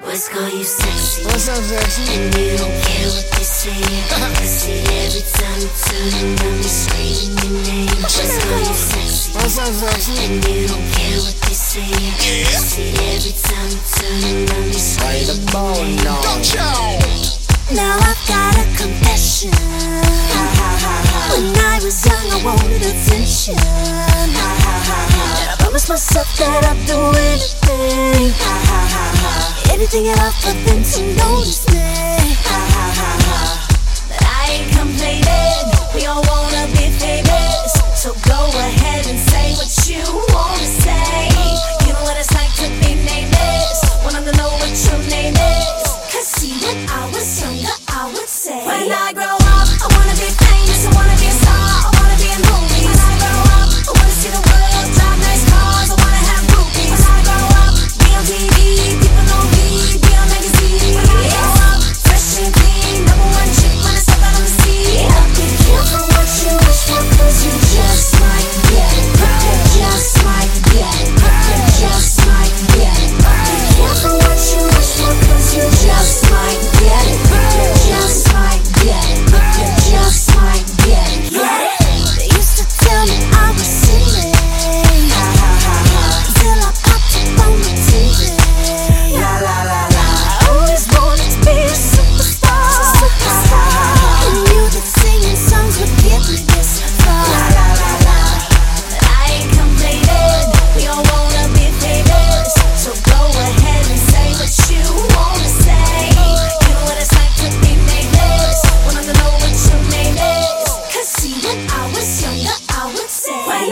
What's call you sexy. What's up, sexy? And you don't care what they say. I see every time you turn around, they screaming your name. What's call you sexy. What's up, sexy? And you don't care what they say. I see every time you turn around, they screaming your name. Now. now I've got a confession. When I was young, I wanted attention. And I promised myself that I'd do anything everything enough for them to notice me. Ha ha ha ha. But I ain't complaining. We all want.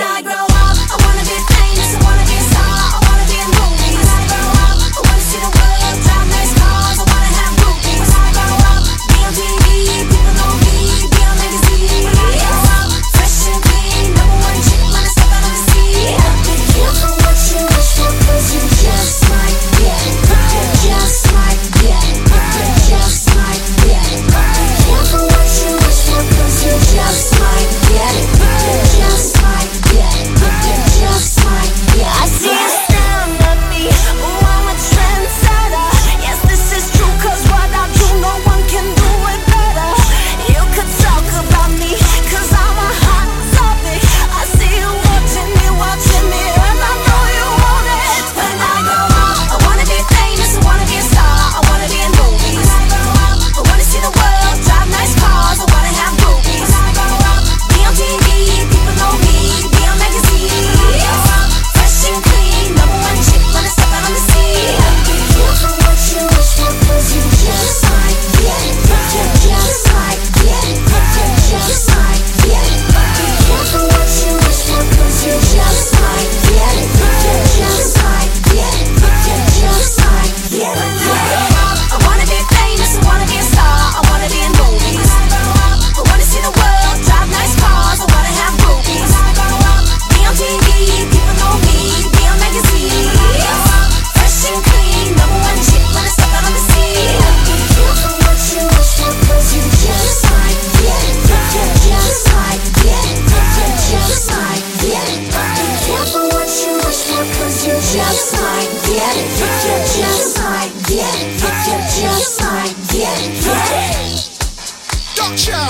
night. you just might get it. You just might get it. You just might get it. Gotcha!